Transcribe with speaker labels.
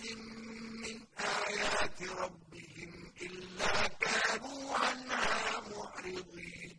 Speaker 1: مِّنْ آيَاتِ رَبِّهِمْ إِلَّا كَانُوا عَنْهَا مُعْرِضِينَ